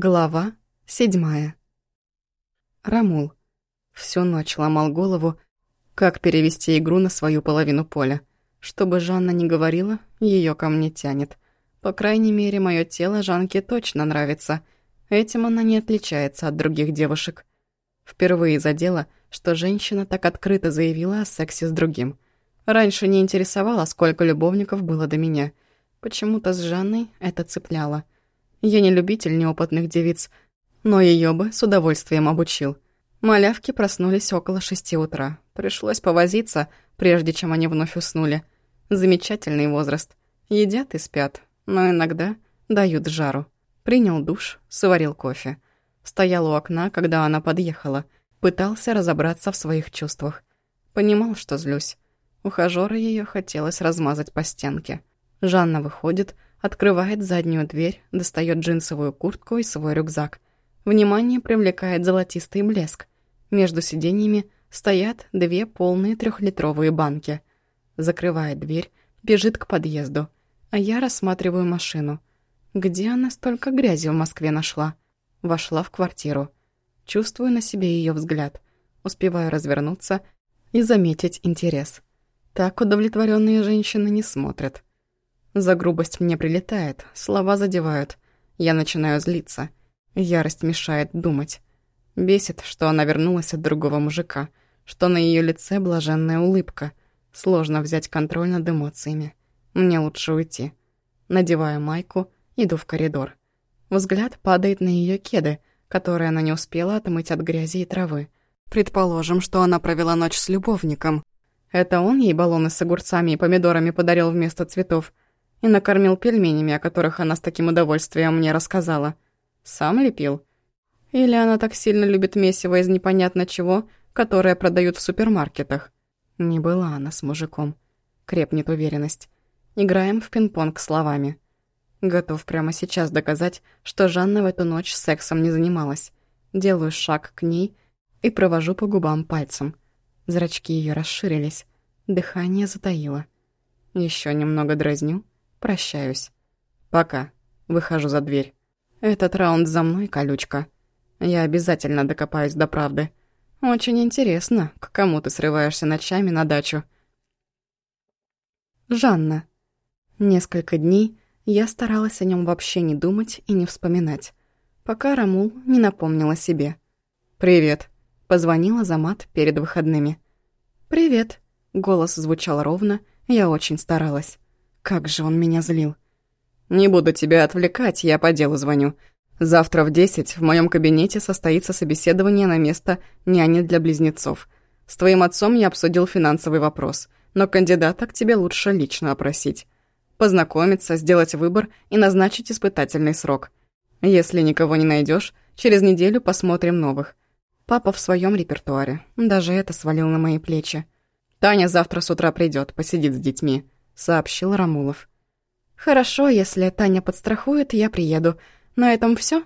Глава седьмая. Рамул. Всю ночь ломал голову, как перевести игру на свою половину поля. Чтобы Жанна не говорила, ее ко мне тянет. По крайней мере, мое тело Жанке точно нравится. Этим она не отличается от других девушек. Впервые задело, что женщина так открыто заявила о сексе с другим. Раньше не интересовало, сколько любовников было до меня. Почему-то с Жанной это цепляло – я не любитель неопытных девиц, но ее бы с удовольствием обучил. Малявки проснулись около шести утра. Пришлось повозиться, прежде чем они вновь уснули. Замечательный возраст. Едят и спят, но иногда дают жару. Принял душ, сварил кофе. Стоял у окна, когда она подъехала. Пытался разобраться в своих чувствах. Понимал, что злюсь. Ухажёра ее хотелось размазать по стенке. Жанна выходит, Открывает заднюю дверь, достает джинсовую куртку и свой рюкзак. Внимание привлекает золотистый блеск. Между сиденьями стоят две полные трехлитровые банки. Закрывает дверь, бежит к подъезду. А я рассматриваю машину. Где она столько грязи в Москве нашла? Вошла в квартиру. Чувствую на себе ее взгляд. Успеваю развернуться и заметить интерес. Так удовлетворенные женщины не смотрят. За грубость мне прилетает, слова задевают. Я начинаю злиться. Ярость мешает думать. Бесит, что она вернулась от другого мужика, что на ее лице блаженная улыбка. Сложно взять контроль над эмоциями. Мне лучше уйти. Надеваю майку, иду в коридор. Взгляд падает на ее кеды, которые она не успела отмыть от грязи и травы. Предположим, что она провела ночь с любовником. Это он ей баллоны с огурцами и помидорами подарил вместо цветов – и накормил пельменями, о которых она с таким удовольствием мне рассказала. Сам лепил? Или она так сильно любит месиво из непонятно чего, которое продают в супермаркетах? Не была она с мужиком. Крепнет уверенность. Играем в пинг-понг словами. Готов прямо сейчас доказать, что Жанна в эту ночь сексом не занималась. Делаю шаг к ней и провожу по губам пальцем. Зрачки ее расширились, дыхание затаило. Еще немного дразню — Прощаюсь. Пока. Выхожу за дверь. Этот раунд за мной, колючка. Я обязательно докопаюсь до правды. Очень интересно, к кому ты срываешься ночами на дачу. Жанна. Несколько дней я старалась о нем вообще не думать и не вспоминать, пока Рамул не напомнила себе. «Привет», — позвонила Замат перед выходными. «Привет», — голос звучал ровно, я очень старалась. Как же он меня злил. «Не буду тебя отвлекать, я по делу звоню. Завтра в десять в моем кабинете состоится собеседование на место няни для близнецов. С твоим отцом я обсудил финансовый вопрос, но кандидата к тебе лучше лично опросить. Познакомиться, сделать выбор и назначить испытательный срок. Если никого не найдешь, через неделю посмотрим новых. Папа в своем репертуаре, даже это свалил на мои плечи. Таня завтра с утра придет, посидит с детьми сообщил Рамулов. «Хорошо, если Таня подстрахует, я приеду. На этом все?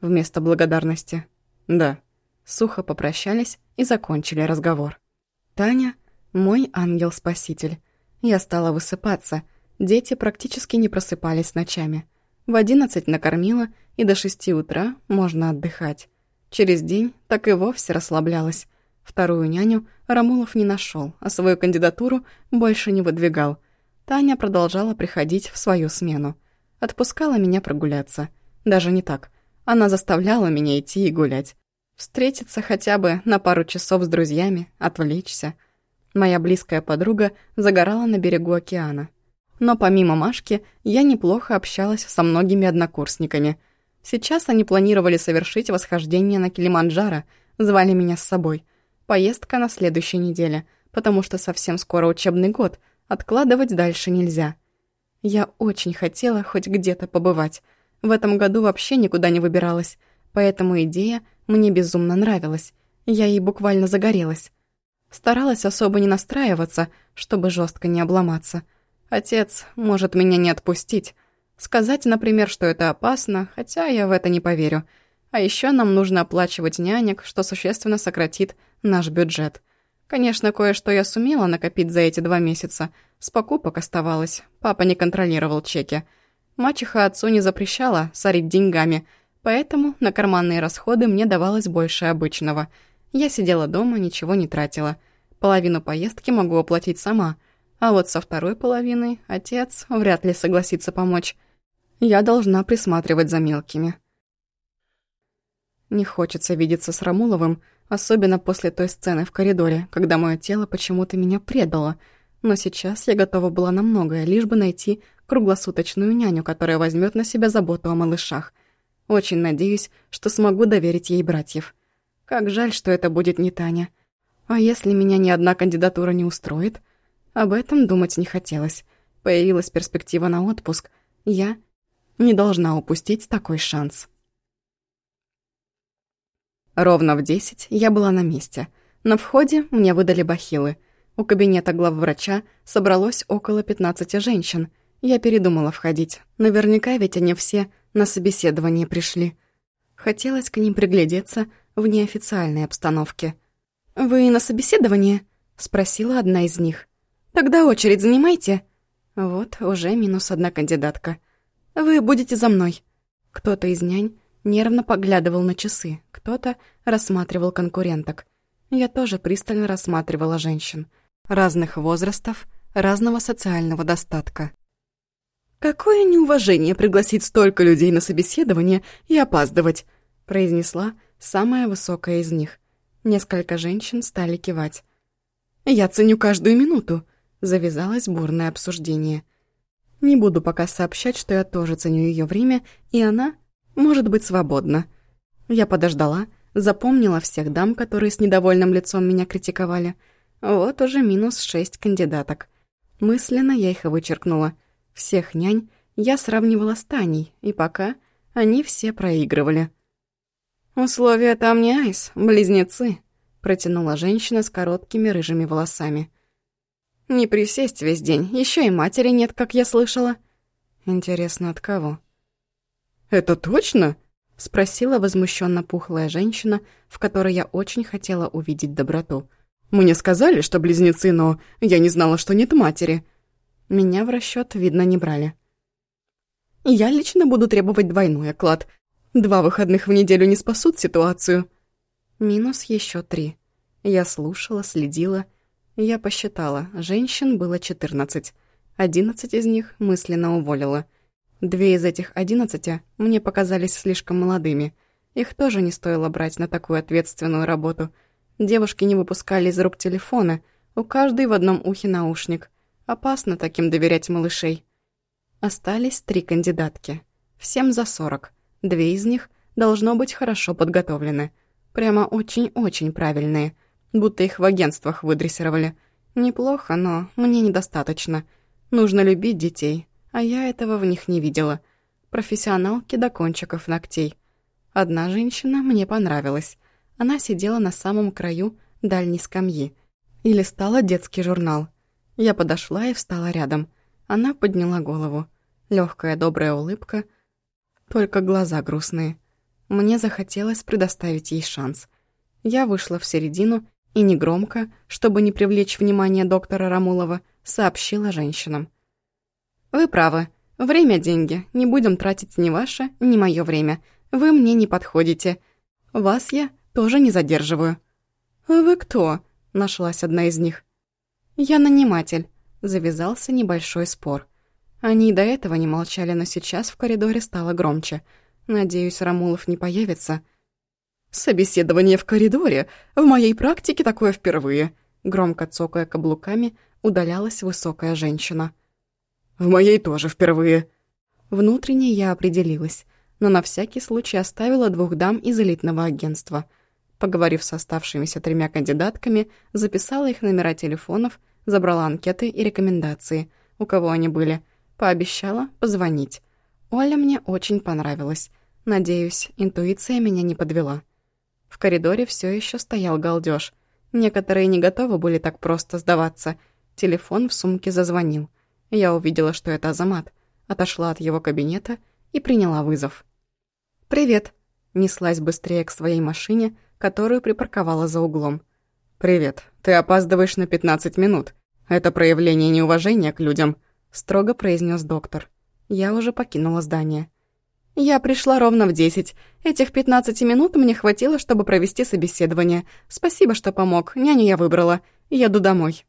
Вместо благодарности. «Да». Сухо попрощались и закончили разговор. Таня — мой ангел-спаситель. Я стала высыпаться. Дети практически не просыпались ночами. В одиннадцать накормила, и до шести утра можно отдыхать. Через день так и вовсе расслаблялась. Вторую няню Рамулов не нашел, а свою кандидатуру больше не выдвигал — Таня продолжала приходить в свою смену. Отпускала меня прогуляться. Даже не так. Она заставляла меня идти и гулять. Встретиться хотя бы на пару часов с друзьями, отвлечься. Моя близкая подруга загорала на берегу океана. Но помимо Машки, я неплохо общалась со многими однокурсниками. Сейчас они планировали совершить восхождение на Килиманджаро, звали меня с собой. Поездка на следующей неделе, потому что совсем скоро учебный год — Откладывать дальше нельзя. Я очень хотела хоть где-то побывать. В этом году вообще никуда не выбиралась, поэтому идея мне безумно нравилась. Я ей буквально загорелась. Старалась особо не настраиваться, чтобы жестко не обломаться. Отец может меня не отпустить. Сказать, например, что это опасно, хотя я в это не поверю. А еще нам нужно оплачивать нянек, что существенно сократит наш бюджет. Конечно, кое-что я сумела накопить за эти два месяца. С покупок оставалось. Папа не контролировал чеки. Мачеха отцу не запрещала сорить деньгами, Поэтому на карманные расходы мне давалось больше обычного. Я сидела дома, ничего не тратила. Половину поездки могу оплатить сама, а вот со второй половиной отец вряд ли согласится помочь. Я должна присматривать за мелкими. Не хочется видеться с Рамуловым, особенно после той сцены в коридоре, когда мое тело почему-то меня предало. Но сейчас я готова была на многое, лишь бы найти круглосуточную няню, которая возьмет на себя заботу о малышах. Очень надеюсь, что смогу доверить ей братьев. Как жаль, что это будет не Таня. А если меня ни одна кандидатура не устроит? Об этом думать не хотелось. Появилась перспектива на отпуск. Я не должна упустить такой шанс. Ровно в десять я была на месте. На входе мне выдали бахилы. У кабинета главврача собралось около пятнадцати женщин. Я передумала входить. Наверняка ведь они все на собеседование пришли. Хотелось к ним приглядеться в неофициальной обстановке. «Вы на собеседование?» — спросила одна из них. «Тогда очередь занимайте». Вот уже минус одна кандидатка. «Вы будете за мной». Кто-то из нянь нервно поглядывал на часы, кто-то рассматривал конкуренток. Я тоже пристально рассматривала женщин. Разных возрастов, разного социального достатка. «Какое неуважение пригласить столько людей на собеседование и опаздывать!» произнесла самая высокая из них. Несколько женщин стали кивать. «Я ценю каждую минуту», — завязалось бурное обсуждение. Не буду пока сообщать, что я тоже ценю ее время, и она может быть свободна. Я подождала, запомнила всех дам, которые с недовольным лицом меня критиковали. Вот уже минус шесть кандидаток. Мысленно я их вычеркнула. Всех нянь я сравнивала с Таней, и пока они все проигрывали. «Условия там не айс, близнецы», — протянула женщина с короткими рыжими волосами. «Не присесть весь день, еще и матери нет, как я слышала». «Интересно, от кого?» «Это точно?» — спросила возмущенно пухлая женщина, в которой я очень хотела увидеть доброту. «Мне сказали, что близнецы, но я не знала, что нет матери». Меня в расчет, видно, не брали. Я лично буду требовать двойной оклад. Два выходных в неделю не спасут ситуацию. Минус еще три. Я слушала, следила. Я посчитала, женщин было четырнадцать. Одиннадцать из них мысленно уволила. Две из этих одиннадцати мне показались слишком молодыми. Их тоже не стоило брать на такую ответственную работу. Девушки не выпускали из рук телефона, у каждой в одном ухе наушник. Опасно таким доверять малышей. Остались три кандидатки. Всем за сорок. Две из них должно быть хорошо подготовлены. Прямо очень-очень правильные. Будто их в агентствах выдрессировали. Неплохо, но мне недостаточно. Нужно любить детей, а я этого в них не видела. Профессионалки до кончиков ногтей. Одна женщина мне понравилась. Она сидела на самом краю дальней скамьи и листала детский журнал. Я подошла и встала рядом. Она подняла голову. Легкая добрая улыбка, только глаза грустные. Мне захотелось предоставить ей шанс. Я вышла в середину и негромко, чтобы не привлечь внимание доктора Рамулова, сообщила женщинам. «Вы правы. Время – деньги. Не будем тратить ни ваше, ни мое время. Вы мне не подходите. Вас я тоже не задерживаю». «Вы кто?» – нашлась одна из них. «Я наниматель», — завязался небольшой спор. Они до этого не молчали, но сейчас в коридоре стало громче. Надеюсь, Рамулов не появится. «Собеседование в коридоре? В моей практике такое впервые», — громко цокая каблуками, удалялась высокая женщина. «В моей тоже впервые». Внутренне я определилась, но на всякий случай оставила двух дам из элитного агентства — Поговорив с оставшимися тремя кандидатками, записала их номера телефонов, забрала анкеты и рекомендации, у кого они были, пообещала позвонить. Оля мне очень понравилась. Надеюсь, интуиция меня не подвела. В коридоре все еще стоял галдеж. Некоторые не готовы были так просто сдаваться. Телефон в сумке зазвонил. Я увидела, что это Азамат. Отошла от его кабинета и приняла вызов. «Привет», — неслась быстрее к своей машине, которую припарковала за углом. «Привет. Ты опаздываешь на 15 минут. Это проявление неуважения к людям», — строго произнес доктор. Я уже покинула здание. «Я пришла ровно в десять. Этих пятнадцати минут мне хватило, чтобы провести собеседование. Спасибо, что помог. Няню я выбрала. Еду домой».